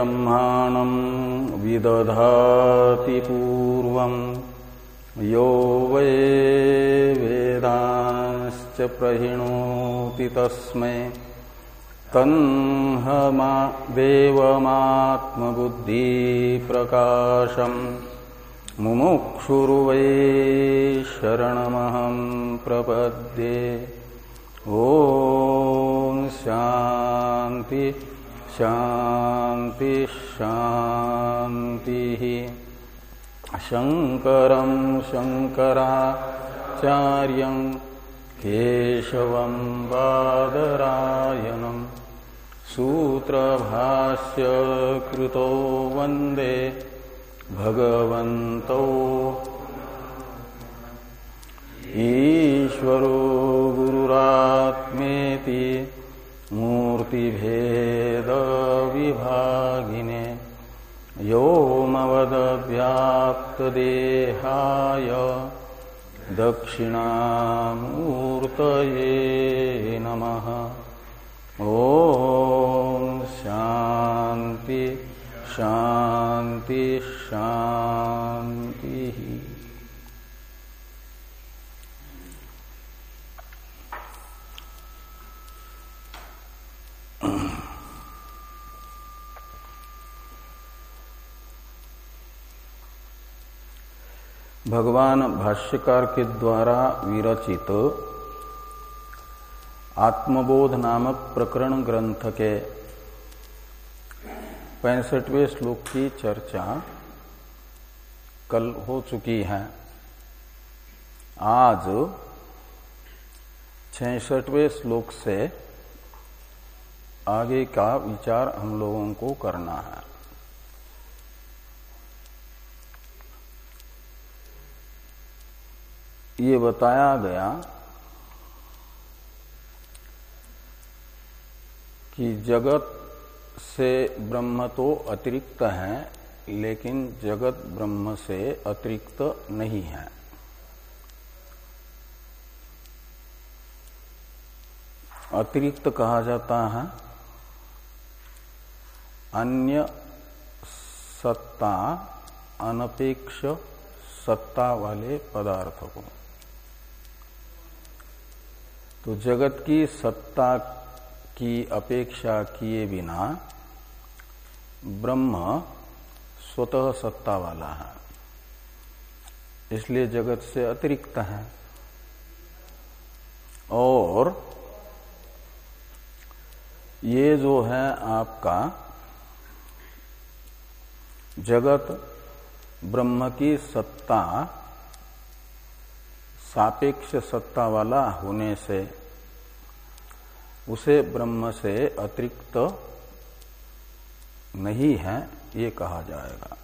ब्रह्माणं विदधाति पूर्वं यो वै वेदांश्च प्रहिणोति तस्मै। तन्हमा देवमात्मबुद्धिप्रकाशम् मुमुक्षुर्वै शरणमहं प्रपद्ये। ॐ शान्ति। शान्ति शान्तिः शङ्करं शङ्कराचार्यं केशवं बादरायणम् सूत्रभाष्य कृतो वंदे भगवन्तौ ईश्वरो गुरुरात्मेति मूर्तिभेदविभागिने योमवदव्याप्तदेहाय दक्षिणामूर्तये नमः। ॐ शान्ति शान्ति शान्तिः। भगवान भाष्यकार के द्वारा विरचित आत्मबोध नामक प्रकरण ग्रंथ के पैंसठवें श्लोक की चर्चा कल हो चुकी है। आज छसठवें श्लोक से आगे का विचार हम लोगों को करना है। ये बताया गया कि जगत से ब्रह्म तो अतिरिक्त है, लेकिन जगत ब्रह्म से अतिरिक्त नहीं है। अतिरिक्त कहा जाता है। अन्य सत्ता, अनपेक्ष सत्ता वाले पदार्थ को। तो जगत की सत्ता की अपेक्षा किए बिना ब्रह्म स्वतः सत्ता वाला है। इसलिए जगत से अतिरिक्त है। और ये जो है आपका जगत ब्रह्म की सत्ता सापेक्ष सत्ता वाला होने से, उसे ब्रह्म से अतिरिक्त नहीं है, ये कहा जाएगा।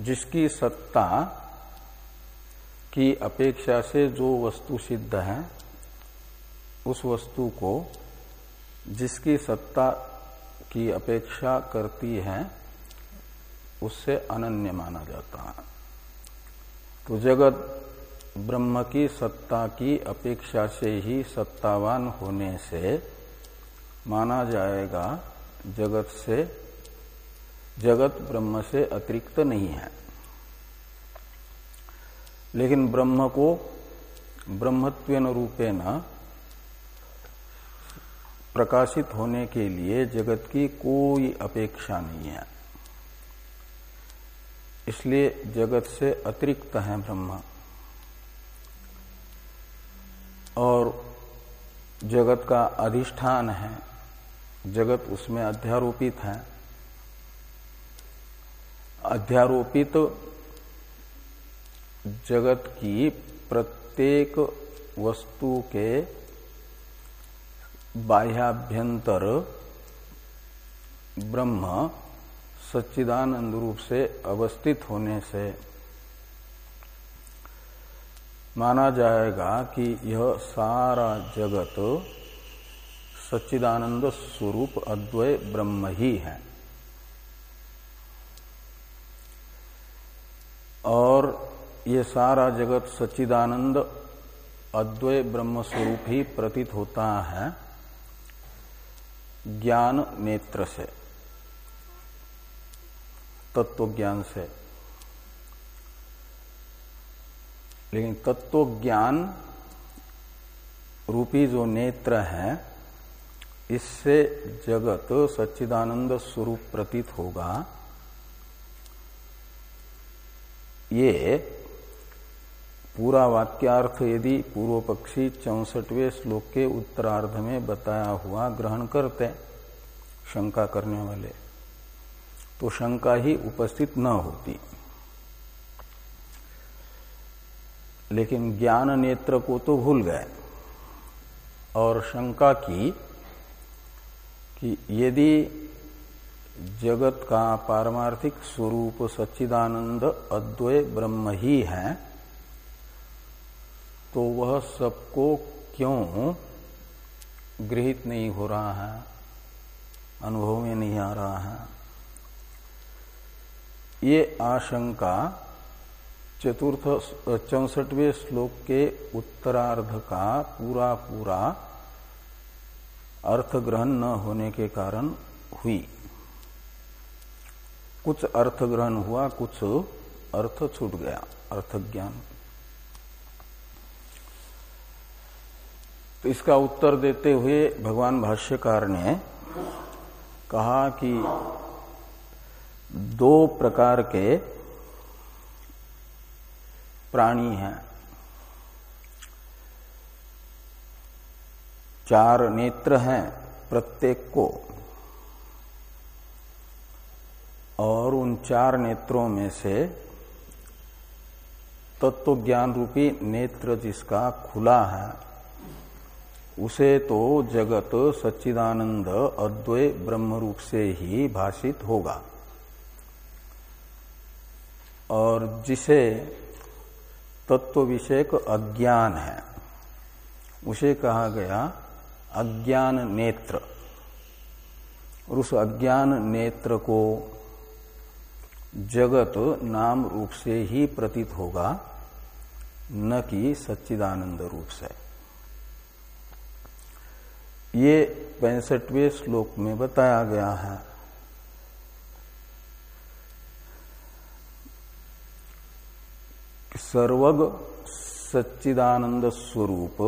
जिसकी सत्ता की अपेक्षा से जो वस्तु सिद्ध है, उस वस्तु को जिसकी सत्ता की अपेक्षा करती है, उससे अनन्य माना जाता है। तो जगत ब्रह्म की सत्ता की अपेक्षा से ही सत्तावान होने से माना जाएगा जगत से, जगत ब्रह्म से अतिरिक्त नहीं है। लेकिन ब्रह्म को ब्रह्मत्वेन रूपेण प्रकाशित होने के लिए जगत की कोई अपेक्षा नहीं है। इसलिए जगत से अतिरिक्त है ब्रह्म। और जगत का अधिष्ठान है, जगत उसमें अध्यारोपित है। अध्यारोपित तो जगत की प्रत्येक वस्तु के बाह्याभ्यंतर ब्रह्म सच्चिदानंद रूप से अवस्थित होने से माना जाएगा कि यह सारा जगत सच्चिदानंद स्वरूप अद्वय ब्रह्म ही है। और ये सारा जगत सच्चिदानंद अद्वय ब्रह्म स्वरूप ही प्रतीत होता है ज्ञान नेत्र से। तत्व ज्ञान से। लेकिन तत्व ज्ञान रूपी जो नेत्र है, इससे जगत सच्चिदानंद स्वरूप प्रतीत होगा। ये पूरा वाक्यार्थ यदि पूर्व पक्षी चौसठवें श्लोक के उत्तरार्ध में बताया हुआ ग्रहण करते शंका करने वाले। तो शंका ही उपस्थित न होती। लेकिन ज्ञान नेत्र को तो भूल गए। और शंका की कि यदि जगत का पारमार्थिक स्वरूप सच्चिदानंद अद्वय ब्रह्म ही है तो वह सबको क्यों गृहित नहीं हो रहा है, अनुभव में नहीं आ रहा है? ये आशंका चतुर्थ, चौसठवें श्लोक के उत्तरार्ध का पूरा पूरा अर्थ ग्रहण न होने के कारण हुई। कुछ अर्थ ग्रहण हुआ, कुछ अर्थ छूट गया अर्थ ज्ञान तो इसका उत्तर देते हुए भगवान भाष्यकार ने कहा कि दो प्रकार के प्राणी हैं। चार नेत्र हैं प्रत्येक को, और उन चार नेत्रों में से तत्व ज्ञान रूपी नेत्र जिसका खुला है, उसे तो जगत सच्चिदानंद अद्वय ब्रह्म रूप से ही भाषित होगा। और जिसे तत्व विषयक अज्ञान है, उसे कहा गया अज्ञान नेत्र। और उस अज्ञान नेत्र को जगत नाम रूप से ही प्रतीत होगा, न कि सच्चिदानंद रूप से। ये पैंसठवें श्लोक में बताया गया है। सर्वग सच्चिदानंद स्वरूप,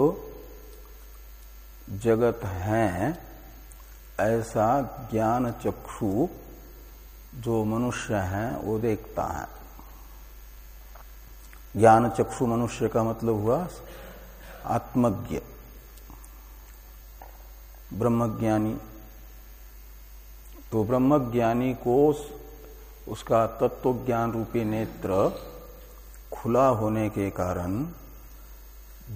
जगत है, ऐसा ज्ञान चक्षु जो मनुष्य है, वो देखता है। ज्ञान चक्षु मनुष्य का मतलब हुआ आत्मज्ञ, ब्रह्मज्ञानी। तो ब्रह्मज्ञानी को उसका तत्व ज्ञान रूपी नेत्र खुला होने के कारण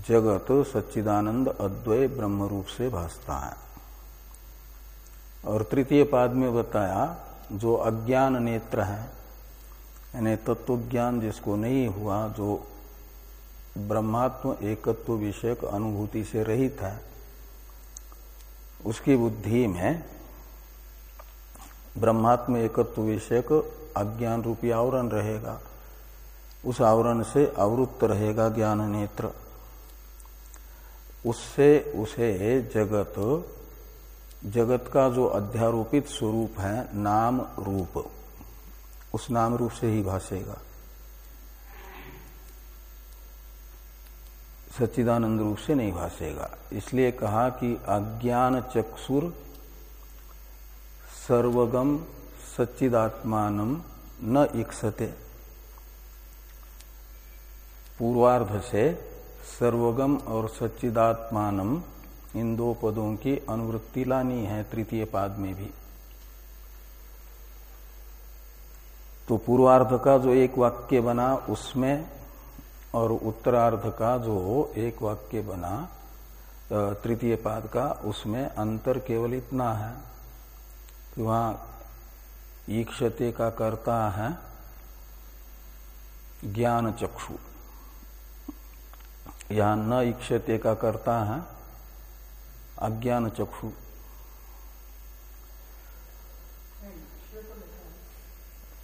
जगत सच्चिदानंद अद्वय ब्रह्म रूप से भासता है। और तृतीय पाद में बताया, जो अज्ञान नेत्र है, यानी तत्व ज्ञान जिसको नहीं हुआ, जो ब्रह्मात्म एकत्व विषयक अनुभूति से रहित है, उसकी बुद्धि में ब्रह्मात्म एकत्व विषयक अज्ञान रूपी आवरण रहेगा। उस आवरण से आवृत्त रहेगा ज्ञान नेत्र। उससे उसे जगत जगत का जो अध्यारोपित स्वरूप है, नाम रूप, उस नाम रूप से ही भाषेगा। सच्चिदानंद रूप से नहीं भाषेगा। इसलिए कहा कि अज्ञान चक्षुर सर्वगम सच्चिदात्मान न इक्षते। पूर्वार्ध से सर्वगम और सच्चिदात्मान इन दो पदों की अनुवृत्ति लानी है तृतीय पाद में भी। तो पूर्वार्ध का जो एक वाक्य बना उसमें और उत्तरार्ध का जो एक वाक्य बना तृतीय पाद का, उसमें अंतर केवल इतना है कि वहाँ ईक्षते का करता है ज्ञान चक्षु यहाँ न ईक्षते का करता है, अज्ञान चक्षु।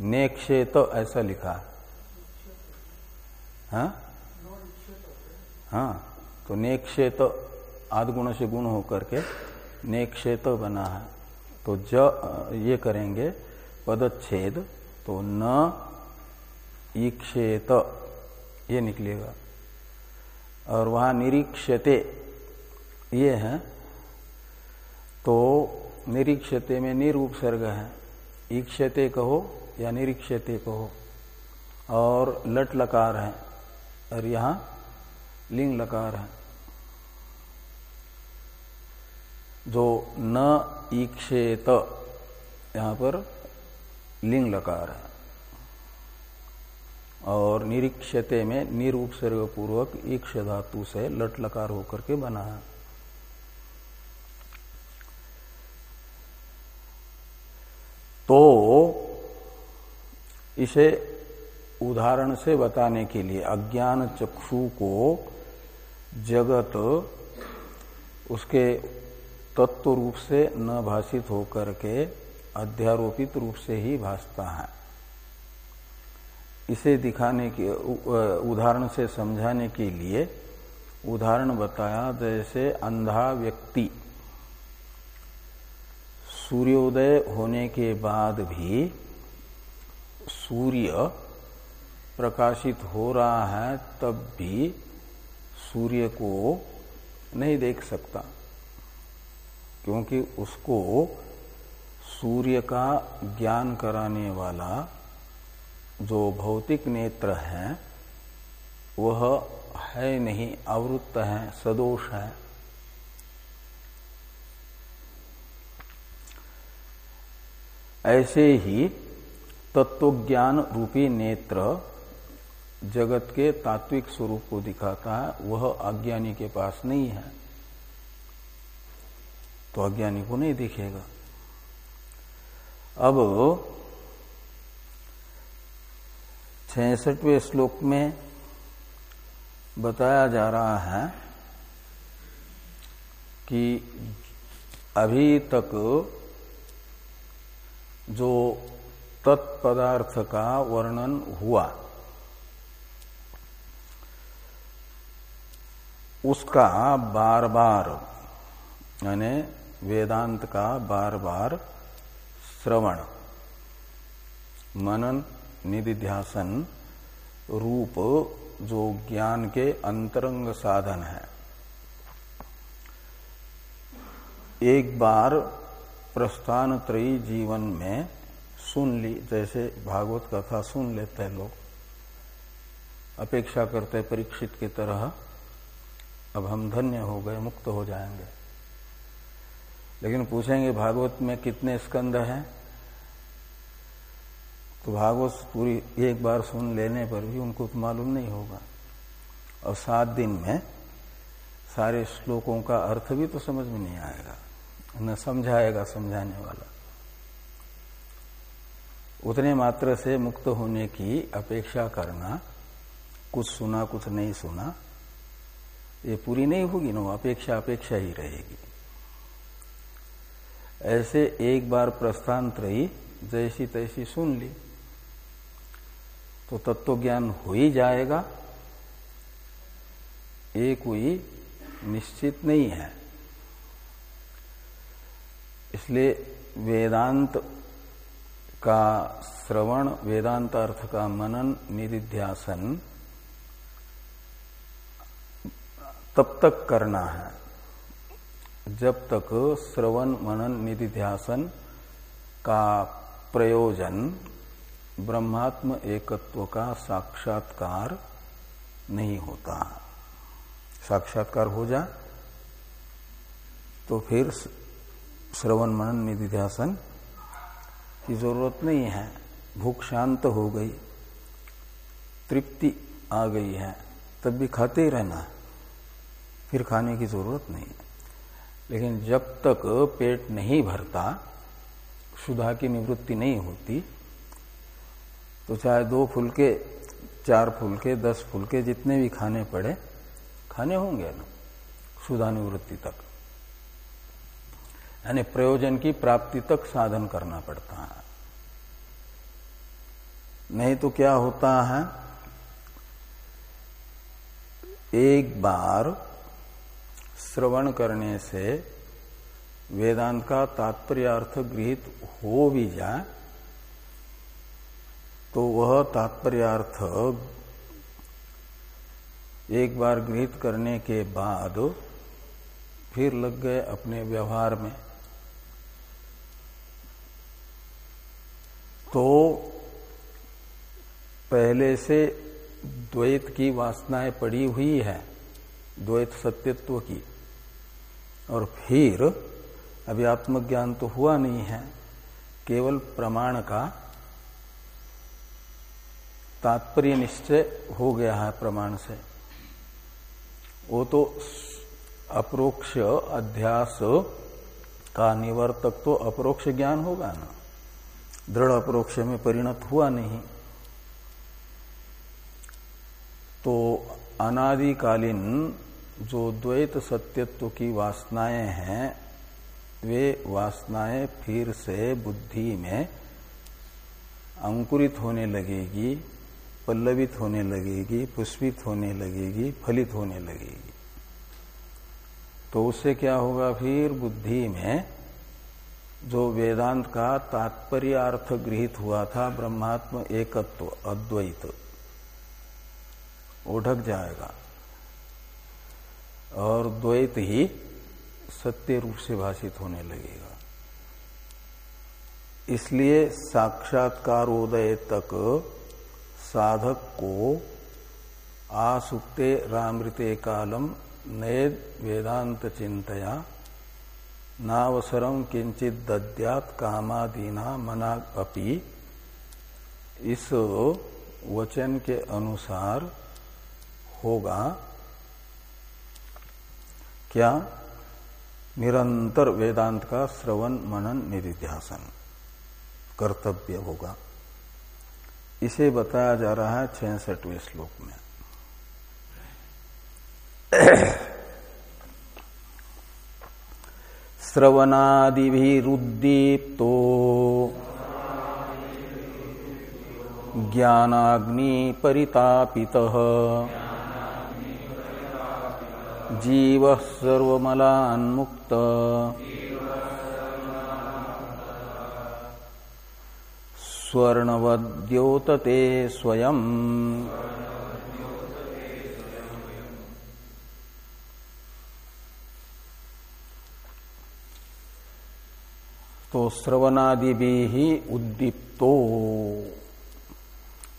नेक्षेत ऐसा लिखा। है हाँ? हाँ तो नेक्षेत आदगुण से गुण होकर के नेक्षेत बना है। तो ज, ये करेंगे, पदच्छेद तो न ईक्षेत, ये निकलेगा। और वहाँ निरीक्षते ये है तो निरीक्षते में निरूपसर्ग है। ईक्षते कहो या निरीक्षते कहो, और लट लकार है, और यहाँ लिंग लकार है। जो न ईक्षेत, यहाँ पर लिंग लकार है। और निरीक्षते में निरुपसर्ग पूर्वक ईक्ष धातु से लट लकार होकर के बना। है तो इसे उदाहरण से बताने के लिए अज्ञान चक्षु को जगत उसके तत्व रूप से न भाषित होकर के अध्यारोपित रूप से ही भासता है। इसे दिखाने के उदाहरण से समझाने के लिए उदाहरण बताया, जैसे अंधा व्यक्ति सूर्योदय होने के बाद भी सूर्य प्रकाशित हो रहा है, तब भी सूर्य को नहीं देख सकता, क्योंकि उसको सूर्य का ज्ञान कराने वाला जो भौतिक नेत्र है, वह है नहीं, आवृत्त है, सदोष है। ऐसे ही तत्वज्ञान रूपी नेत्र जगत के तात्विक स्वरूप को दिखाता है, वह अज्ञानी के पास नहीं है। तो अज्ञानी को नहीं दिखेगा। अब छसठवें श्लोक में बताया जा रहा है कि अभी तक जो तत्पदार्थ का वर्णन हुआ, उसका बार बार यानी वेदांत का बार बार श्रवण, मनन निधिध्यासन रूप जो ज्ञान के अंतरंग साधन है। एक बार प्रस्थान त्रयी जीवन में सुन ली, जैसे भागवत कथा सुन लेते हैं लोग। अपेक्षा करते परीक्षित की तरह, अब हम धन्य हो गए, मुक्त हो जाएँगे। लेकिन पूछेंगे भागवत में कितने स्कंद हैं? तो भागवत पूरी एक बार सुन लेने पर भी उनको तो मालूम नहीं होगा। और सात दिन में सारे श्लोकों का अर्थ भी तो समझ में नहीं आएगा। न समझाएगा समझाने वाला। उतने मात्र से मुक्त होने की अपेक्षा करना, कुछ सुना, कुछ नहीं सुना, ये पूरी नहीं होगी ना अपेक्षा अपेक्षा ही रहेगी। ऐसे एक बार प्रस्थान ही जैसी तैसी सुन ली। तो तत्व ज्ञान हो ही जाएगा। ये कोई निश्चित नहीं है। इसलिए वेदांत का श्रवण, वेदांत अर्थ का मनन, निधिध्यासन तब तक करना है। जब तक श्रवण, मनन, निधिध्यासन का प्रयोजन ब्रह्मात्म एकत्व का साक्षात्कार नहीं होता। साक्षात्कार हो जा तो फिर श्रवण मनन निधिध्यासन की ज़रूरत नहीं है। भूख शांत हो गई, तृप्ति आ गई है, तब भी खाते ही रहना, फिर खाने की ज़रूरत नहीं। है लेकिन जब तक पेट नहीं भरता सुधा की निवृत्ति नहीं होती तो चाहे दो फुलके, चार फुलके, दस फुलके, जितने भी खाने पड़े, खाने होंगे ना सुधा निवृत्ति तक। यानी प्रयोजन की प्राप्ति तक साधन करना पड़ता है। नहीं तो क्या होता है, एक बार श्रवण करने से वेदांत का तात्पर्य अर्थ गृहित हो भी जाए तो वह तात्पर्यार्थ एक बार गृहित करने के बाद फिर लग गए अपने व्यवहार में। तो पहले से द्वैत की वासनाएँ पड़ी हुई है, द्वैत सत्यत्व की। और फिर अभी आत्मज्ञान तो हुआ नहीं है, केवल प्रमाण का तात्पर्य निश्चय हो गया है प्रमाण से। वो तो अप्रोक्ष अध्यास का निवर्तक तो अप्रोक्ष ज्ञान होगा ना। दृढ़ अप्रोक्ष में परिणत हुआ नहीं। तो अनादिकालीन जो द्वैत सत्यत्व की वासनाएँ हैं, वे वासनाएँ फिर से बुद्धि में अंकुरित होने लगेगी। पल्लवित होने लगेगी, पुष्पित होने लगेगी, फलित होने लगेगी। तो उससे क्या होगा फिर? बुद्धि में जो वेदांत का तात्पर्य अर्थ गृहित हुआ था, ब्रह्मात्म एकत्व, अद्वैत, वो ढक जाएगा। और द्वैत ही सत्य रूप से भाषित होने लगेगा। इसलिए साक्षात्कारोदय तक साधक को आसुक्ते रामृते कालम नए वेदांत चिंतया नावसरम किंचित दद्यात कामादीना मना अपि। इस वचन के अनुसार होगा, क्या? निरंतर वेदांत का श्रवण मनन निधिध्यासन। कर्तव्य होगा। इसे बताया जा रहा है छियासठवें श्लोक में। श्रवणादिभिरुद्दीप्तो ज्ञानाग्नि परितापितः जीव सर्वमलान्मुक्त। स्वर्णवद्योतते स्वयं। तो श्रवणादि भी ही उद्दीप्तो।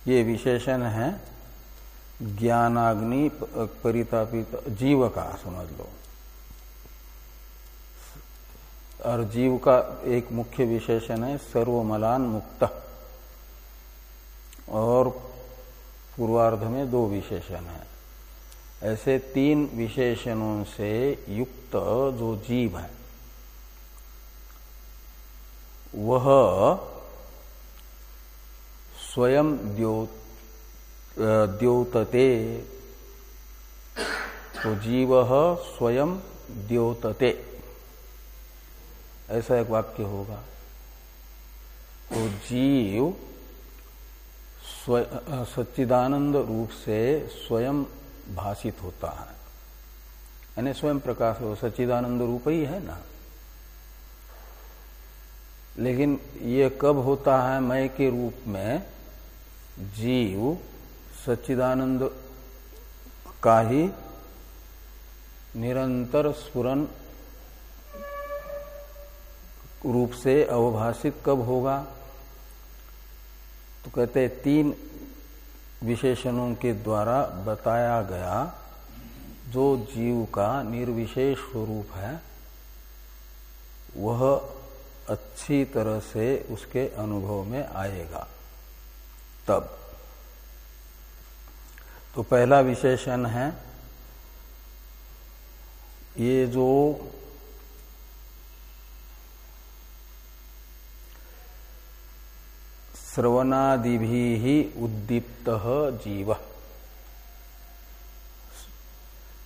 ये विशेषण है, ज्ञानाग्नि परितापित जीव का समझ लो। और जीव का एक मुख्य विशेषण है, सर्वमलान मुक्त। और पूर्वार्ध में दो विशेषण है। ऐसे तीन विशेषणों से युक्त जो जीव है, वह स्वयं द्योत द्योतते। तो जीव स्वयं द्योतते। ऐसा एक वाक्य होगा। तो जीव सच्चिदानंद रूप से स्वयं भाषित होता है। यानी स्वयं प्रकाश हो, सच्चिदानंद रूप ही है ना। लेकिन ये कब होता है, मय के रूप में जीव सच्चिदानंद का ही निरंतर स्फुरन रूप से अवभाषित कब होगा? तो कहते तीन विशेषणों के द्वारा बताया गया जो जीव का निर्विशेष स्वरूप है, वह अच्छी तरह से उसके अनुभव में आएगा। तब तो पहला विशेषण है, ये जो श्रवणादि ही उद्दीप्त जीव।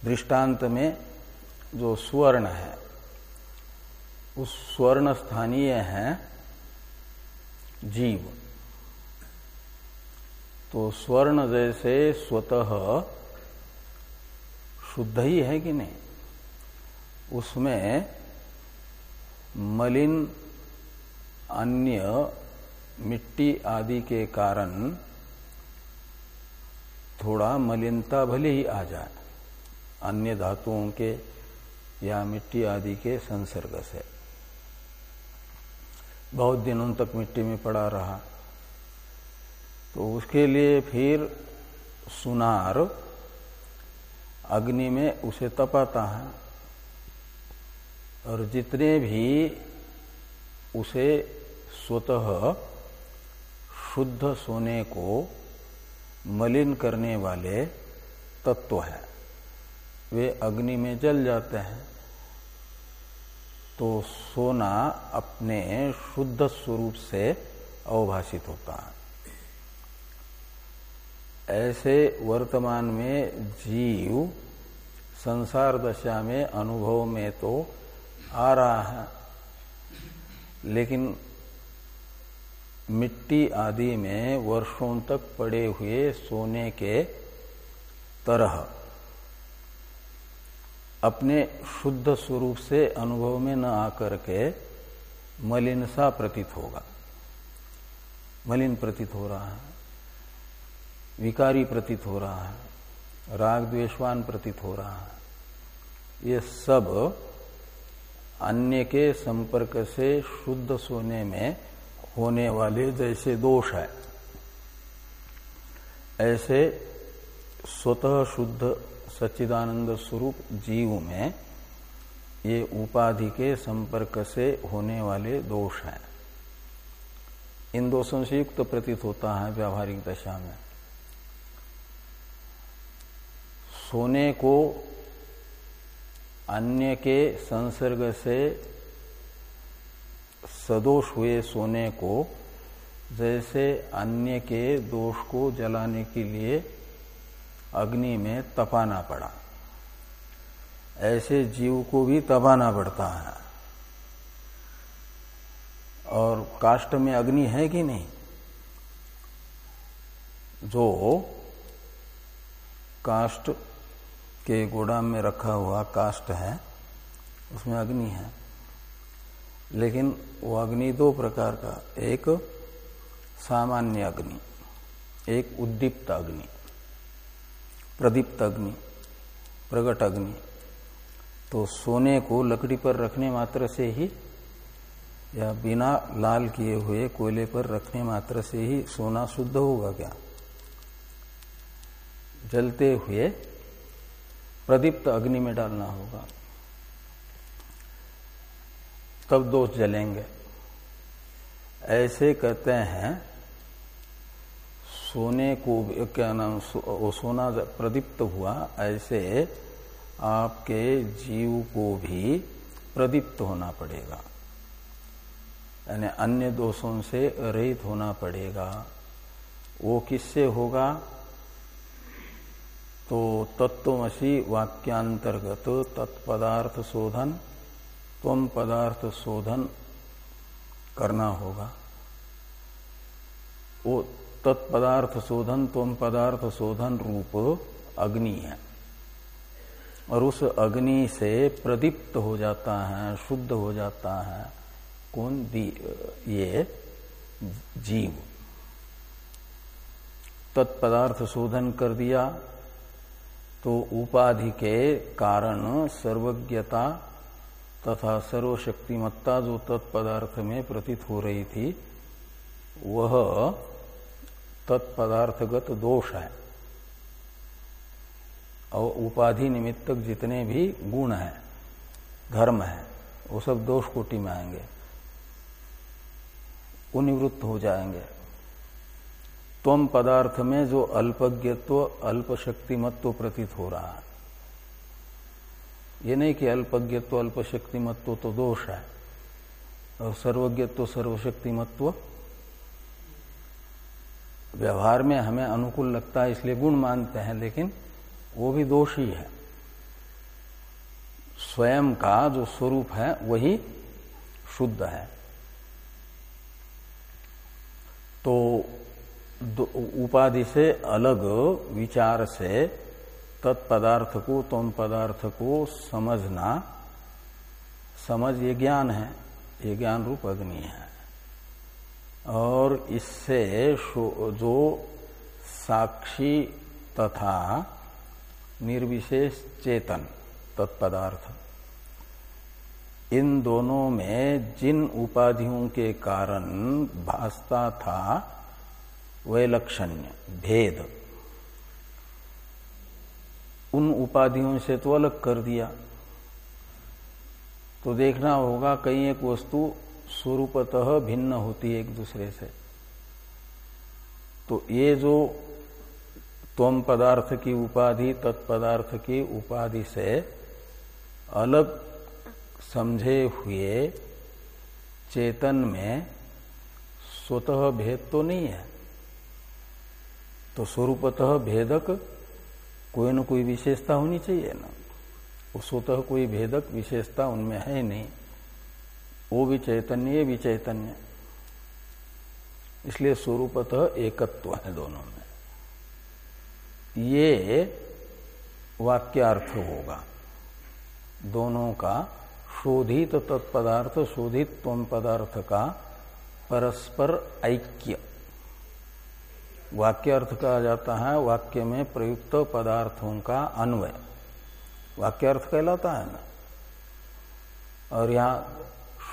दृष्टांत में जो स्वर्ण है, उस स्वर्ण स्थानीय है जीव। तो स्वर्ण जैसे स्वतः शुद्ध ही है कि नहीं? उसमें मलिन अन्य मिट्टी आदि के कारण थोड़ा मलिनता भले ही आ जाए। अन्य धातुओं के या मिट्टी आदि के संसर्ग से। बहुत दिनों तक मिट्टी में पड़ा रहा। तो उसके लिए फिर सुनार अग्नि में उसे तपाता है। और जितने भी उसे स्वतः शुद्ध सोने को मलिन करने वाले तत्व है। वे अग्नि में जल जाते हैं। तो सोना अपने शुद्ध स्वरूप से अवभाषित होता है। ऐसे वर्तमान में जीव संसार दशा में, अनुभव में तो आ रहा है। लेकिन मिट्टी आदि में वर्षों तक पड़े हुए सोने के तरह। अपने शुद्ध स्वरूप से अनुभव में न आकर के मलिन सा प्रतीत होगा। मलिन प्रतीत हो रहा है। विकारी प्रतीत हो रहा है। राग द्वेषवान प्रतीत हो रहा है। ये सब अन्य के संपर्क से शुद्ध सोने में होने वाले जैसे दोष है। ऐसे स्वतः शुद्ध सच्चिदानंद स्वरूप जीव में ये उपाधि के संपर्क से होने वाले दोष हैं। इन दोषों से युक्त प्रतीत होता है व्यावहारिक दशा में। सोने को अन्य के संसर्ग से सदोष हुए सोने को, जैसे अन्य के दोष को जलाने के लिए अग्नि में तपाना पड़ा। ऐसे जीव को भी तपाना पड़ता है। और काष्ट में अग्नि है कि नहीं? जो काष्ट के गोदाम में रखा हुआ काष्ट है, उसमें अग्नि है। लेकिन वो अग्नि दो प्रकार का, एक सामान्य अग्नि, एक उद्दीप्त अग्नि, प्रदीप्त अग्नि, प्रगट अग्नि। तो सोने को लकड़ी पर रखने मात्र से ही या बिना लाल किए हुए कोयले पर रखने मात्र से ही सोना शुद्ध होगा क्या? जलते हुए प्रदीप्त अग्नि में डालना होगा। तब दोष जलेंगे। ऐसे कहते हैं सोने को क्या नाम सो, सोना प्रदीप्त हुआ ऐसे आपके जीव को भी प्रदीप्त होना पड़ेगा। यानी अन्य दोषों से रहित होना पड़ेगा। वो किससे होगा? तो तत्वमसी वाक्यांतर्गत तत्पदार्थ शोधन तम पदार्थ शोधन करना होगा। वो तत्पदार्थ शोधन तम पदार्थ शोधन रूप अग्नि है। और उस अग्नि से प्रदीप्त हो जाता है, शुद्ध हो जाता है। कौन? दी, ये जीव। तत्पदार्थ शोधन कर दिया तो उपाधि के कारण सर्वज्ञता तथा सर्वशक्तिमत्ता जो तत्पदार्थ में प्रतीत हो रही थी, वह तत्पदार्थगत दोष है। और उपाधि निमित्तक जितने भी गुण हैं, धर्म है, वो सब दोष कोटि में आएँगे। वो निवृत्त हो जाएँगे। तम पदार्थ में जो अल्पज्ञत्व अल्प शक्तिमत्व प्रतीत हो रहा है। ये नहीं कि अल्पज्ञत्व अल्प शक्तिमत्व तो दोष है। और सर्वज्ञत्व, सर्वशक्तिमत्व? व्यवहार में हमें अनुकूल लगता है, इसलिए गुण मानते हैं, लेकिन वो भी दोष ही। है स्वयं का जो स्वरूप है, वही शुद्ध है। तो उपाधि से अलग, विचार से तत्पदार्थ को तम पदार्थ को समझना, समझ ये ज्ञान है, ये ज्ञान रूप अग्नि है। और इससे जो साक्षी तथा निर्विशेष चेतन, तत्पदार्थ। इन दोनों में जिन उपाधियों के कारण भासता था वैलक्षण्य, भेद। उन उपाधियों से तो अलग कर दिया। तो देखना होगा कई एक वस्तु स्वरूपतः भिन्न होती है एक दूसरे से। तो ये जो तम पदार्थ की उपाधि, तत्पदार्थ की उपाधि से अलग समझे हुए चेतन में स्वतः भेद तो नहीं है। तो स्वरूपतः भेदक कोई न कोई विशेषता होनी चाहिए ना। वो स्वतः कोई भेदक विशेषता उनमें है नहीं। वो भी चैतन्य भी चैतन्य। इसलिए स्वरूपतः एकत्व है दोनों में। ये वाक्यार्थ होगा। दोनों का शोधित तत्पदार्थ, शोधित तम पदार्थ का परस्पर ऐक्य। वाक्यार्थ कहा जाता है, वाक्य में प्रयुक्त पदार्थों का अन्वय। वाक्यार्थ कहलाता है ना? और यहाँ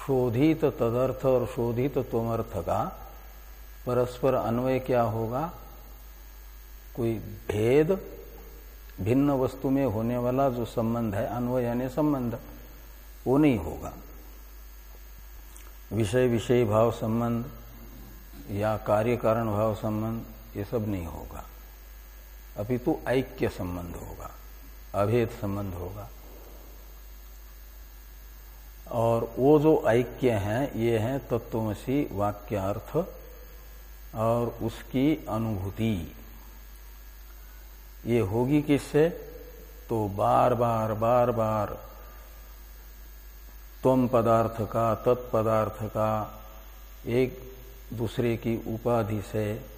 शोधित तदर्थ और शोधित तोमर्थ का परस्पर अन्वय क्या होगा? कोई भेद भिन्न वस्तु में होने वाला जो संबंध है, अन्वय यानी संबंध, वो नहीं होगा। विषय विषय भाव संबंध या कार्य कारण भाव संबंध ये सब नहीं होगा। अभी तो ऐक्य संबंध होगा, अभेद संबंध होगा। और वो जो ऐक्य है, ये है तत्वमसी वाक्यार्थ और उसकी अनुभूति। ये होगी किससे? तो बार बार बार बार तम पदार्थ का, तत्पदार्थ का एक दूसरे की उपाधि से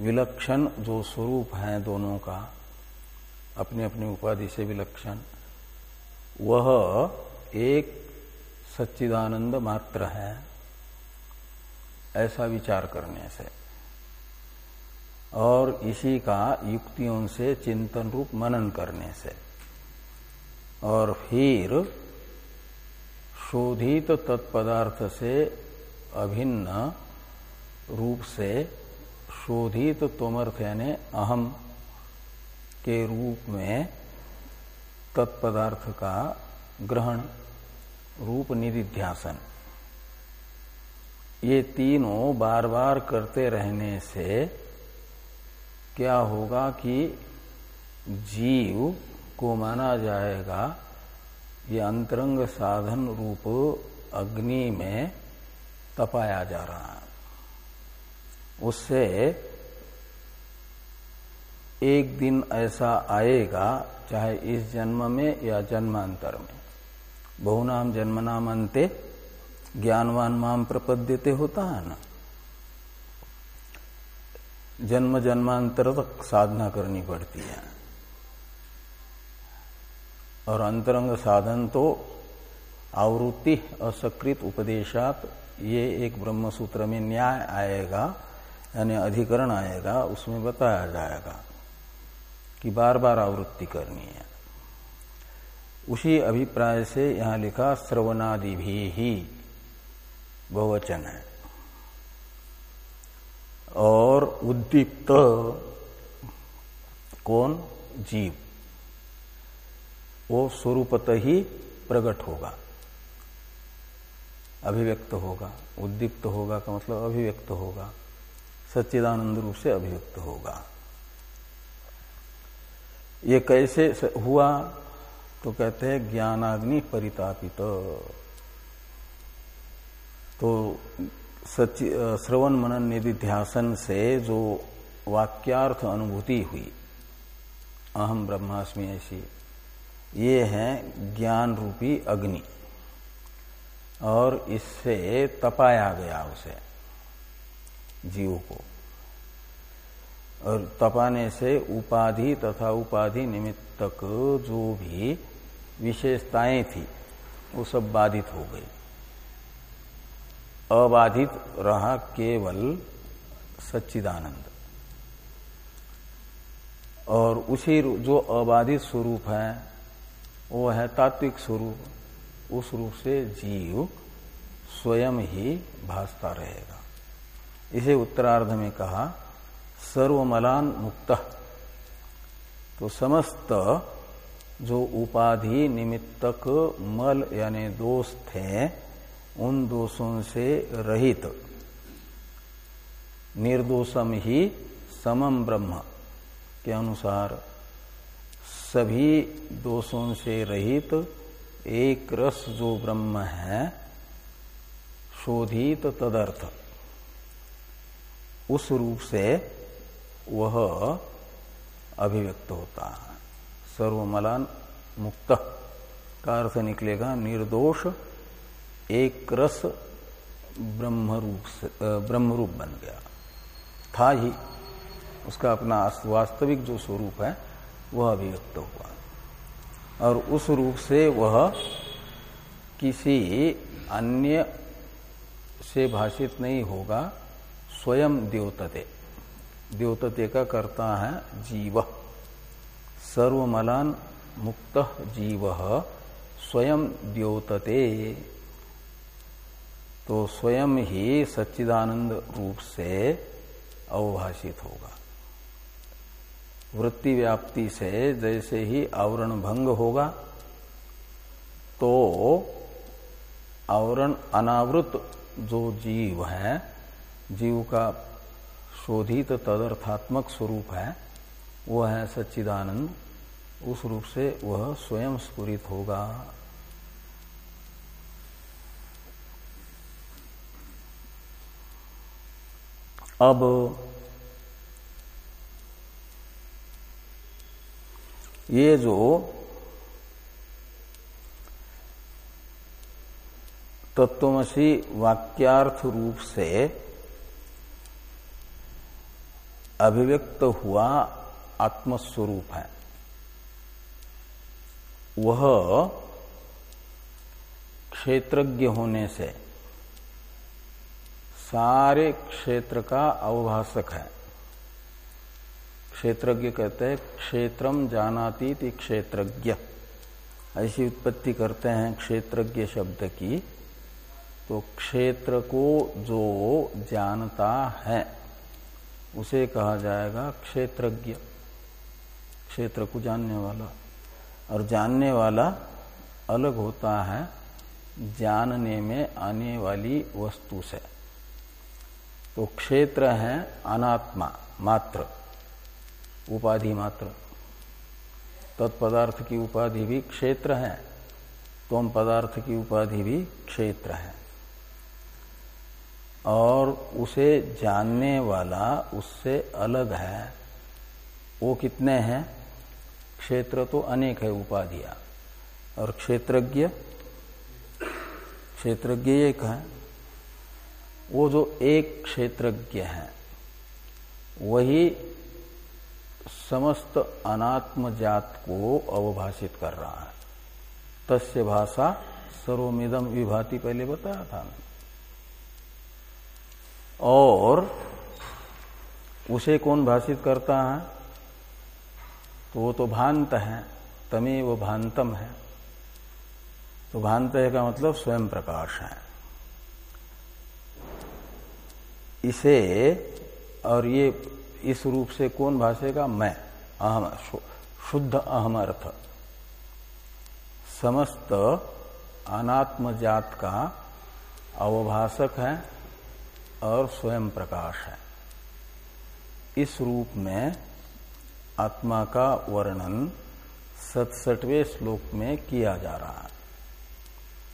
विलक्षण जो स्वरूप है दोनों का अपने अपने उपाधि से विलक्षण, वह एक सच्चिदानंद मात्र है, ऐसा विचार करने से। और इसी का युक्तियों से चिंतन रूप मनन करने से। और फिर शोधित तत्पदार्थ से अभिन्न रूप से शोधित तोमर्थ यानी अहम के रूप में तत्पदार्थ का ग्रहण रूप निधिध्यासन। ये तीनों बार बार करते रहने से क्या होगा कि जीव को माना जाएगा, ये अंतरंग साधन रूप अग्नि में तपाया जा रहा है। उससे एक दिन ऐसा आएगा, चाहे इस जन्म में या जन्मांतर में। बहुनाम जन्मनाम अंते, ज्ञानवान माम प्रपद्यते होता है ना। जन्म जन्मांतर तक साधना करनी पड़ती है। और अंतरंग साधन तो आवृत्ति, असकृत उपदेशात, ये एक ब्रह्म सूत्र में न्याय आएगा। यानी अधिकरण आएगा, उसमें बताया जाएगा कि बार बार आवृत्ति करनी है। उसी अभिप्राय से यहाँ लिखा, श्रवणादि भी ही बहुवचन है। और उद्दीप्त कौन? जीव। वो स्वरूपत ही प्रकट होगा। अभिव्यक्त होगा। उद्दीप्त होगा का मतलब अभिव्यक्त होगा। सच्चिदानंद रूप से अभिव्यक्त होगा। ये कैसे हुआ तो कहते हैं ज्ञानाग्नि परितापित। तो सच्ची श्रवण मनन निधि ध्यासन से जो वाक्यार्थ अनुभूति हुई, अहम ब्रह्मास्मि ऐसी, ये है ज्ञान रूपी अग्नि। और इससे तपाया गया उसे। जीव को। और तपाने से उपाधि तथा उपाधि निमित्तक जो भी विशेषताएँ थी, वो सब बाधित हो गई। अबाधित रहा केवल सच्चिदानंद। और उसी जो अबाधित स्वरूप है, वो है तात्विक स्वरूप। उस रूप से जीव स्वयं ही भासता रहेगा। इसे उत्तरार्ध में कहा, सर्वमलान मुक्त। तो समस्त जो उपाधि निमित्तक मल यानी दोष थे, उन दोषों से रहित। निर्दोषम ही समम ब्रह्म के अनुसार सभी दोषों से रहित एक रस जो ब्रह्म है, शोधित तदर्थ। उस रूप से वह अभिव्यक्त होता है। सर्वमलान मुक्त का अर्थ निकलेगा, निर्दोष, एक रस ब्रह्म रूप ब्रह्म रूप बन गया। था ही। उसका अपना वास्तविक जो स्वरूप है, वह अभिव्यक्त हुआ। और उस रूप से वह किसी अन्य से भाषित नहीं होगा स्वयं द्योतते। द्योतते का करता है जीव। सर्वमलान मुक्त जीव। स्वयं द्योतते। तो स्वयं ही सच्चिदानंद रूप से अवभाषित होगा। वृत्ति व्याप्ति से जैसे ही आवरण भंग होगा तो आवरण अनावृत जो जीव है जीव का शोधित तदर्थात्मक स्वरूप है वह है सच्चिदानंद। उस रूप से वह स्वयं स्फुरित होगा। अब ये जो तत्वमसी वाक्यार्थ रूप से अभिव्यक्त हुआ आत्मस्वरूप है। वह क्षेत्रज्ञ होने से सारे क्षेत्र का अवभाषक है। क्षेत्रज्ञ कहते हैं क्षेत्रम जानाती थी क्षेत्रज्ञ। ऐसी उत्पत्ति करते हैं क्षेत्रज्ञ शब्द की तो क्षेत्र को जो जानता है। उसे कहा जाएगा क्षेत्रज्ञ। क्षेत्र को जानने वाला। और जानने वाला अलग होता है जानने में आने वाली वस्तु से। तो क्षेत्र है अनात्मा, मात्र, उपाधि मात्र। तत्पदार्थ की उपाधि भी क्षेत्र है तोम पदार्थ की उपाधि भी क्षेत्र है। और उसे जानने वाला उससे अलग है। वो कितने हैं? क्षेत्र तो अनेक है उपाधिया। और क्षेत्रज्ञ? क्षेत्रज्ञ एक है। वो जो एक क्षेत्रज्ञ है, वही समस्त अनात्म जात को अवभाषित कर रहा है। तस्य भाषा सर्वमिदम विभाति पहले बताया था। मैंने और उसे कौन भाषित करता है? तो वो तो भांत है, तमे वो भांतम है। तो भांत का मतलब स्वयं प्रकाश है। इसे और ये इस रूप से कौन भाषेगा? मैं, अहम शुद्ध अहम अर्थ समस्त अनात्म जात का अवभाषक है। और स्वयं प्रकाश है। इस रूप में आत्मा का वर्णन सतसठवें श्लोक में किया जा रहा है।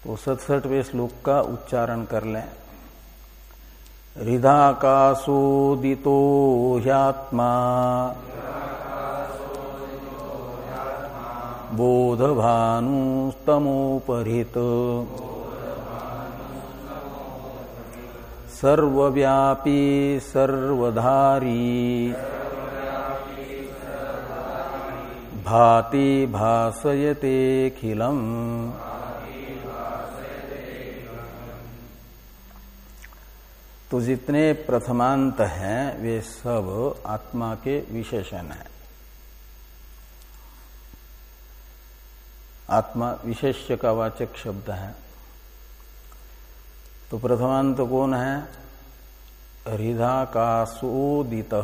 तो सतसठवें श्लोक का उच्चारण कर लें। हृदाकाशोदितो ह्यात्मा। बोधभानुस्तमोपहृत। सर्वव्यापी सर्वधारी। भाति भासयतेखिलम तो जितने प्रथमांत हैं, वे सब आत्मा के विशेषण हैं। आत्मा विशेष्य का वाचक शब्द है। तो प्रथमांत कौन है? हृदा का हृदाकाशोदित।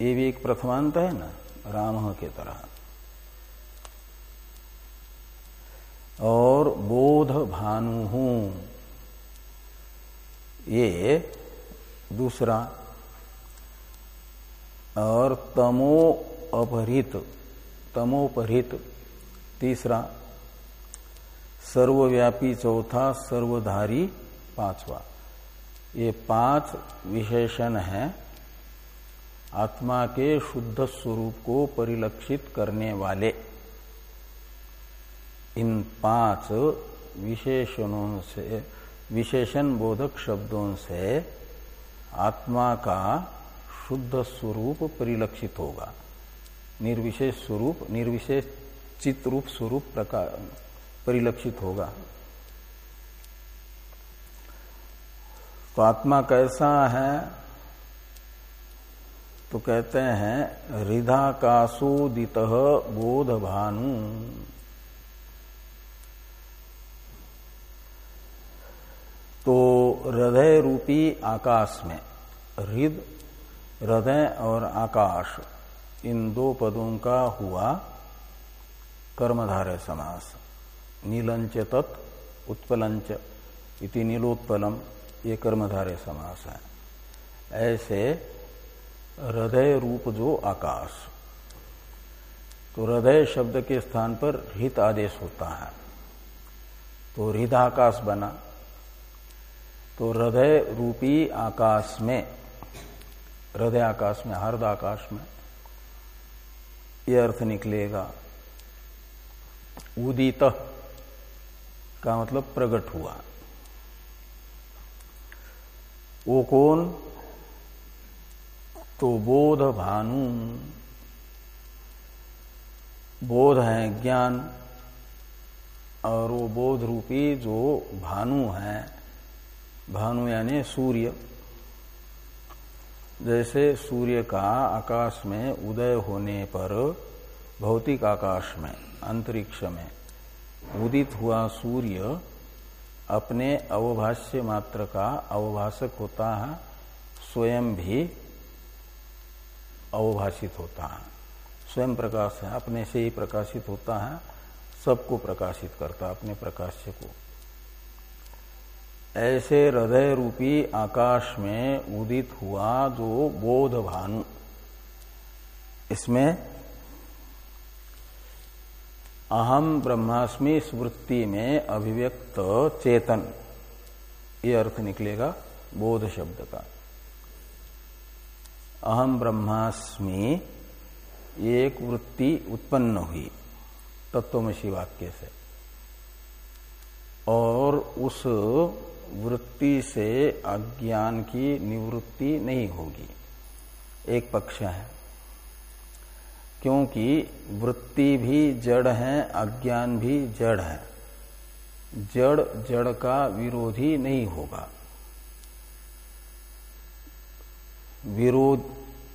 ये भी एक प्रथमांत है ना, राम के तरह। और बोध भानु हूँ ये दूसरा। और तमो अपहृत, तमोपहृत, तीसरा। सर्वव्यापी चौथा, सर्वधारी पांचवा। ये पाँच विशेषण हैं आत्मा के शुद्ध स्वरूप को परिलक्षित करने वाले। इन पाँच विशेषणों से, विशेषण बोधक शब्दों से आत्मा का शुद्ध स्वरूप परिलक्षित होगा। निर्विशेष स्वरूप, निर्विशेष चित रूप स्वरूप प्रकार परिलक्षित होगा। तो आत्मा कैसा है? तो कहते हैं हृदाकाशोदित बोध भानु तो हृदय रूपी आकाश में, हृद, हृदय और आकाश, इन दो पदों का हुआ कर्मधारय समास। नीलंच तत् उत्पलंच इति नीलोत्पलम, ये कर्मधारय समास है। ऐसे हृदय रूप जो आकाश तो हृदय शब्द के स्थान पर हित आदेश होता है। तो हृदय बना तो हृदय रूपी आकाश में, हृदय आकाश में हृदय आकाश में यह अर्थ निकलेगा। उदित का मतलब प्रकट हुआ। वो कौन? तो बोध भानु। बोध है ज्ञान, और वो बोध रूपी जो भानु है, भानु यानी सूर्य। जैसे सूर्य का आकाश में उदय होने पर भौतिक आकाश में, अंतरिक्ष में उदित हुआ सूर्य अपने अवभाष्य मात्र का अवभाषक होता है, स्वयं भी अवभाषित होता है। स्वयं प्रकाश है, अपने से ही प्रकाशित होता है, सबको प्रकाशित करता अपने प्रकाश्य को। ऐसे हृदय रूपी आकाश में उदित हुआ जो बोध भानु इसमें अहम ब्रह्मास्मि स्मृति में अभिव्यक्त चेतन। ये अर्थ निकलेगा बोध शब्द का। अहम ब्रह्मास्मि, एक वृत्ति उत्पन्न हुई तत्वमसी वाक्य से। और उस वृत्ति से अज्ञान की निवृत्ति नहीं होगी। एक पक्ष है। क्योंकि वृत्ति भी जड़ है, अज्ञान भी जड़ है। जड़ जड़ का विरोधी नहीं होगा। विरोध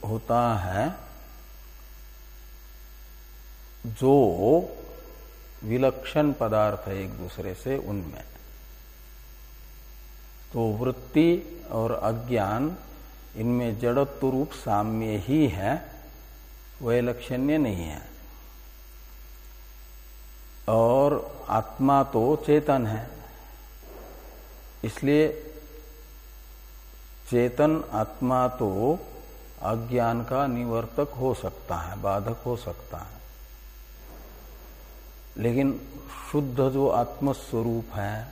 होता है जो विलक्षण पदार्थ है एक दूसरे से उनमें। तो वृत्ति और अज्ञान इनमें जड़त्व रूप साम्य ही है। वैलक्षण्य नहीं है। और आत्मा तो चेतन है। इसलिए चेतन आत्मा तो अज्ञान का निवर्तक हो सकता है, बाधक हो सकता है। लेकिन शुद्ध जो आत्मस्वरूप है,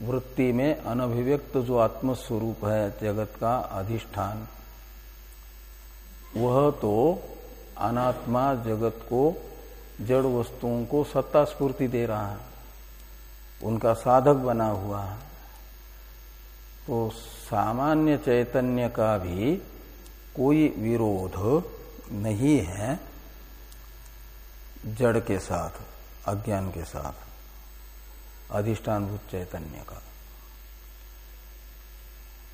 वृत्ति में अनभिव्यक्त जो आत्मस्वरूप है, जगत का अधिष्ठान वह तो अनात्मा जगत को जड़ वस्तुओं को सत्ता स्फूर्ति दे रहा है। उनका साधक बना हुआ है। तो सामान्य चैतन्य का भी कोई विरोध नहीं है जड़ के साथ, अज्ञान के साथ अधिष्ठान भूत चैतन्य का।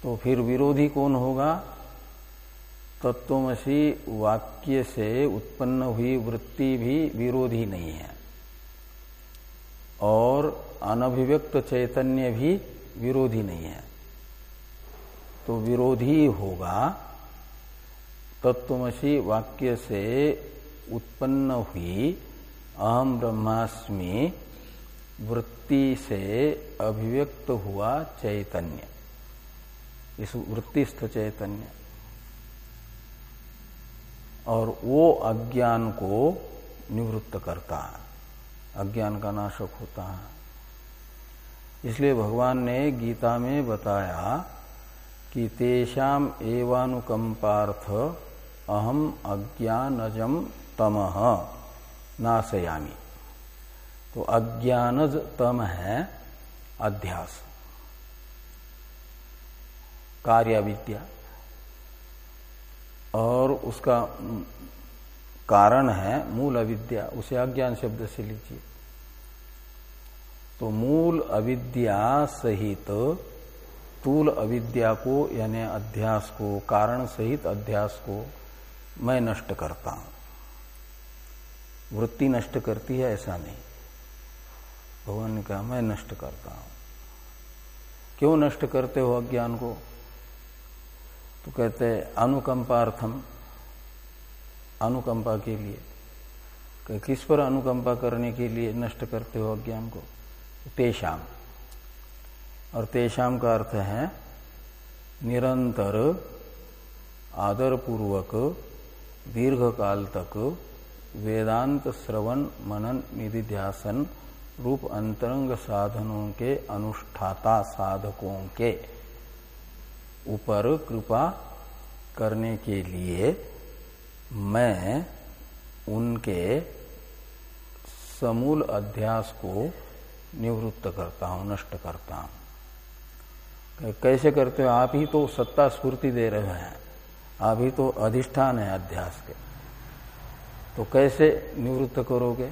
तो फिर विरोधी कौन होगा? तत्वमसी वाक्य से उत्पन्न हुई वृत्ति भी विरोधी नहीं है। और अनभिव्यक्त चैतन्य भी विरोधी नहीं है। तो विरोधी होगा, तत्वमसी वाक्य से उत्पन्न हुई अहम ब्रह्मास्मि वृत्ति से अभिव्यक्त हुआ चैतन्य। इस वृत्तिस्थ चैतन्य। और वो अज्ञान को निवृत्त करता है। अज्ञान का नाशक होता है। इसलिए भगवान ने गीता में बताया कि तेषाम एवानुकंपार्थ अहम अज्ञानजम तम नाशयामी। तो अज्ञानज तम है अध्यास। कार्य विद्या और उसका कारण है मूल अविद्या। उसे अज्ञान शब्द से लीजिए। तो मूल अविद्या सहित तूल अविद्या को, यानी अध्यास को, कारण सहित अध्यास को मैं नष्ट करता हूँ। वृत्ति नष्ट करती है, ऐसा नहीं। भगवान ने कहा, मैं नष्ट करता हूँ। क्यों नष्ट करते हो अज्ञान को? तो कहते हैं, अनुकंपार्थम, अनुकंपा के लिए। किस पर अनुकंपा करने के लिए नष्ट करते हो अज्ञान को? तेषाम। और तेषाम का अर्थ है, निरंतर आदर पूर्वक दीर्घ काल तक, वेदांत श्रवण, मनन, निधिध्यासन, रूप, अंतरंग साधनों के अनुष्ठाता साधकों के। ऊपर कृपा करने के लिए मैं उनके समूल अध्यास को निवृत्त करता हूँ, नष्ट करता हूँ। कैसे करते हो? आप ही तो सत्ता स्फूर्ति दे रहे हैं। आप ही तो अधिष्ठान है अध्यास के। तो कैसे निवृत्त करोगे?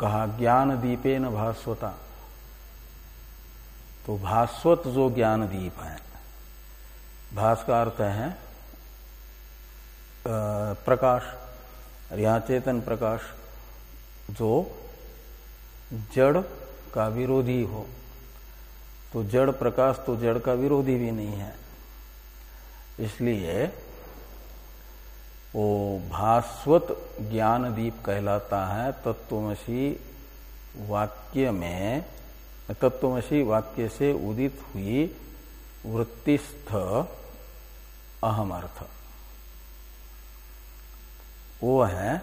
कहा, ज्ञान दीपे न भास्वता। तो भास्वत जो ज्ञान दीप है। भास का अर्थ है प्रकाश यहाँ चेतन प्रकाश, जो जड़ का विरोधी हो। तो जड़ प्रकाश तो जड़ का विरोधी भी नहीं है। इसलिए वो भास्वत ज्ञान दीप कहलाता है तत्वमसी वाक्य में तत्वमसी वाक्य से उदित हुई वृत्तिस्थ अहम अर्थ वो है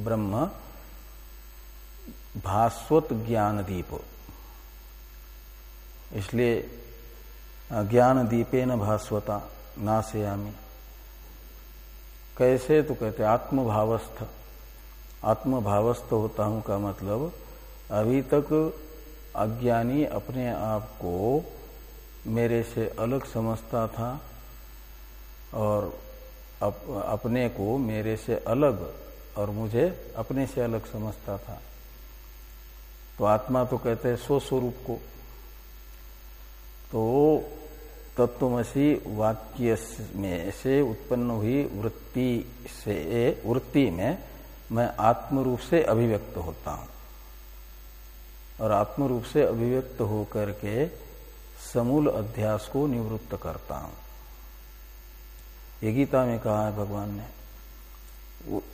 ब्रह्म भास्वत ज्ञान दीप इसलिए ज्ञान न भास्वता ना नाशयामी। कैसे? तो कहते आत्मभावस्थ। आत्मभावस्थ होता हूँ का मतलब अभी तक अज्ञानी अपने आप को मेरे से अलग समझता था और अप, अपने को मेरे से अलग और मुझे अपने से अलग समझता था। तो आत्मा तो कहते हैं स्व स्वरूप को। तो तत्वमसी वाक्य में से उत्पन्न हुई वृत्ति से वृत्ति में मैं आत्म रूप से अभिव्यक्त होता हूँ। और आत्म रूप से अभिव्यक्त होकर के समूल अध्यास को निवृत्त करता हूँ। ये गीता में कहा है भगवान ने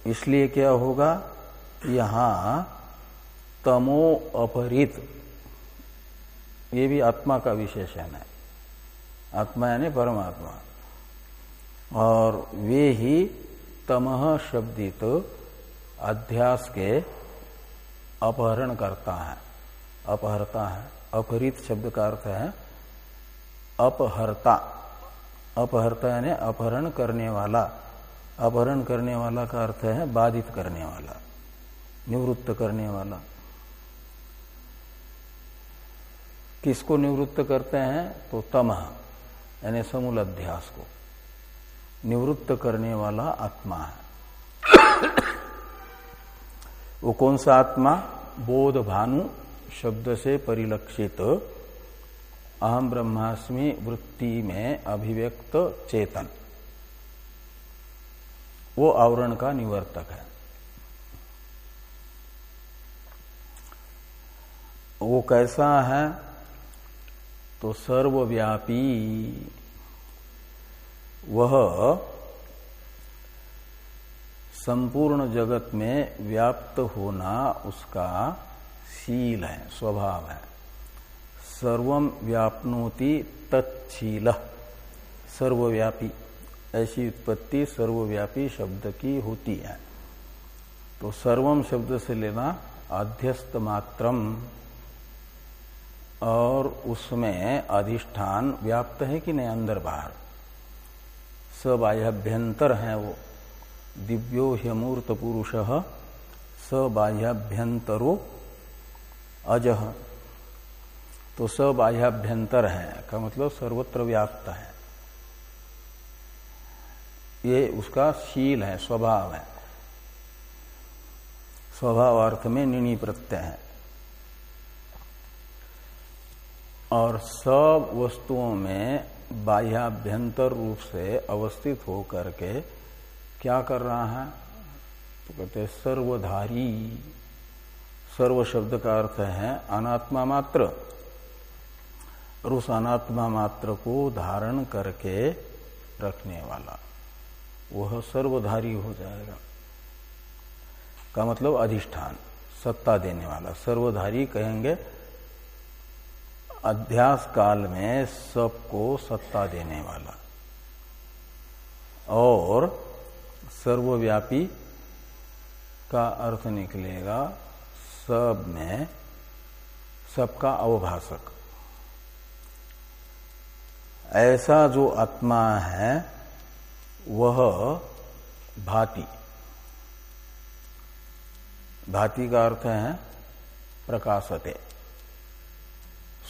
इसलिए क्या होगा? यहाँ तमो अपरित ये भी आत्मा का विशेषण है। आत्मा यानी परमात्मा। और वे ही तमह शब्दित अध्यास के अपहरण करता है। अपहरता है। अपहरित शब्द का अर्थ है अपहरता। अपहरता यानी अपहरण करने वाला। अपहरण करने वाला का अर्थ है बाधित करने वाला, निवृत्त करने वाला। किसको निवृत्त करते हैं? तो तमह यानी समूल अध्यास को। निवृत्त करने वाला आत्मा है। वो कौन सा आत्मा? बोध भानु शब्द से परिलक्षित अहम ब्रह्मास्मि वृत्ति में अभिव्यक्त चेतन। वो आवरण का निवर्तक है। वो कैसा है? तो सर्वव्यापी वह संपूर्ण जगत में व्याप्त होना उसका शील है, स्वभाव है। सर्वम व्यापनोति तत्शील सर्वव्यापी, ऐसी उत्पत्ति सर्वव्यापी शब्द की होती है। तो सर्वम शब्द से लेना अध्यस्त मात्रम, और उसमें अधिष्ठान व्याप्त है कि नहीं अंदर बाहर। सब बाह्याभ्यंतर है वो, दिव्यो ह्यमूर्त पुरुष स बाह्याभ्यंतरो अजह। तो सब बाह्याभ्यंतर है, का मतलब सर्वत्र व्याप्त है। ये उसका शील है, स्वभाव है। स्वभाव अर्थ में निणी प्रत्यय है। और सब वस्तुओं में बाह्याभ्यंतर रूप से अवस्थित होकर के क्या कर रहा है? तो कहते सर्वधारी। सर्व शब्द का अर्थ है अनात्मा मात्र। और उस अनात्मा मात्र को धारण करके रखने वाला। वह सर्वधारी हो जाएगा। का मतलब अधिष्ठान, सत्ता देने वाला। सर्वधारी कहेंगे, अध्यास काल में सबको सत्ता देने वाला। और सर्वव्यापी का अर्थ निकलेगा सब में सबका अवभाषक। ऐसा जो आत्मा है, वह भाति। भाति का अर्थ है प्रकाशते।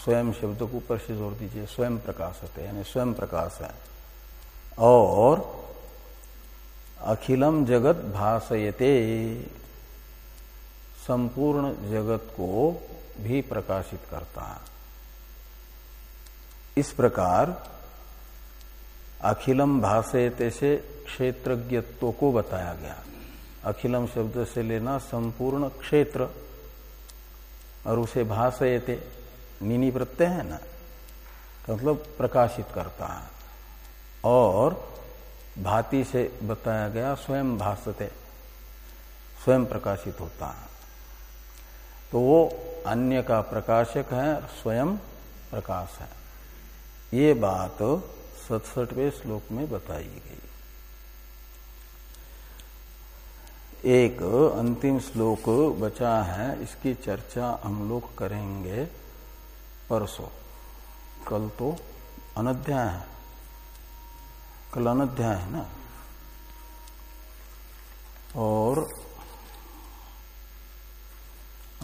स्वयं शब्द को ऊपर से जोड़ दीजिए, स्वयं प्रकाशते, यानी स्वयं प्रकाश है। और अखिलम जगत भाषयते। संपूर्ण जगत को भी प्रकाशित करता है। इस प्रकार अखिलम भाषयते से क्षेत्रज्ञत्व को बताया गया। अखिलम शब्द से लेना संपूर्ण क्षेत्र, और उसे भाषयते नीनी प्रत्यय है ना? मतलब प्रकाशित करता है। और भांति से बताया गया स्वयं भाषते, स्वयं प्रकाशित होता है। तो वो अन्य का प्रकाशक है, स्वयं प्रकाश है। ये बात सतसठवें श्लोक में बताई गई। एक अंतिम श्लोक बचा है, इसकी चर्चा हम लोग करेंगे परसों। कल तो अनध्याय है। कल अनध्याय है ना? और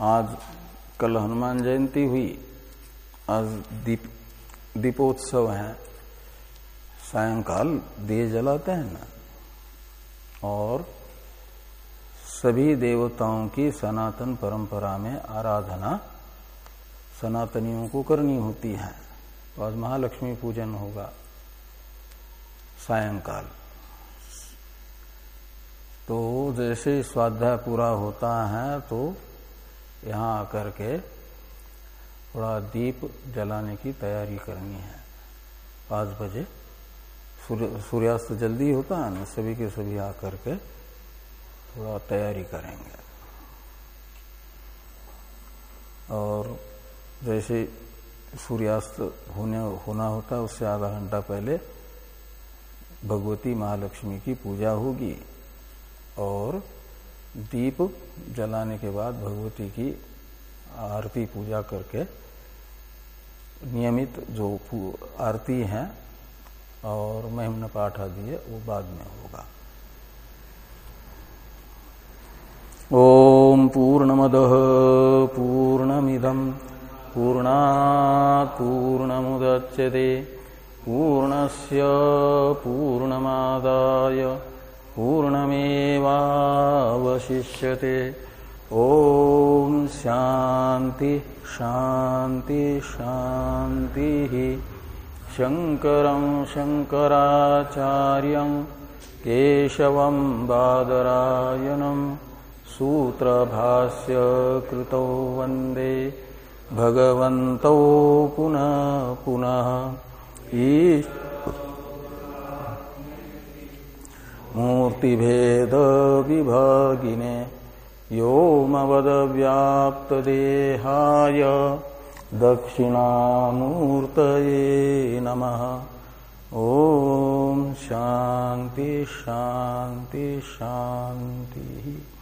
आज कल हनुमान जयंती हुई, आज दीप, दीपोत्सव है। सायंकाल दिए जलाते हैं ना। और सभी देवताओं की सनातन परंपरा में आराधना सनातनियों को करनी होती है। तो आज महालक्ष्मी पूजन होगा। सायंकाल। तो जैसे स्वाध्याय पूरा होता है तो यहाँ आकर के थोड़ा दीप जलाने की तैयारी करनी है। पाँच बजे। सूर्यास्त जल्दी होता है ना, सभी के सभी आकर के थोड़ा तैयारी करेंगे। और जैसे सूर्यास्त होने, होना होता है, उससे आधा घंटा पहले भगवती महालक्ष्मी की पूजा होगी। और दीप जलाने के बाद भगवती की आरती पूजा करके नियमित जो आरती है और महिमन पाठ आदि है, वो बाद में होगा। ओम पूर्णमद पूर्णमिदम पूर्णा पूर्णमुदच्यते। पूर्णस्य पूर्णमादाय। पूर्णमेवावशिष्यते। ओम शांति शांति शांति शंकर शंकराचार्य केशव बादरायणम सूत्रभाष्य कृतौ वंदे भगवत पुनः। पुनः मूर्तिभेद विभागिने व्योमवदव्याप्तदेहाय दक्षिणामूर्तये नमः। ॐ शान्ति शान्ति शान्तिः।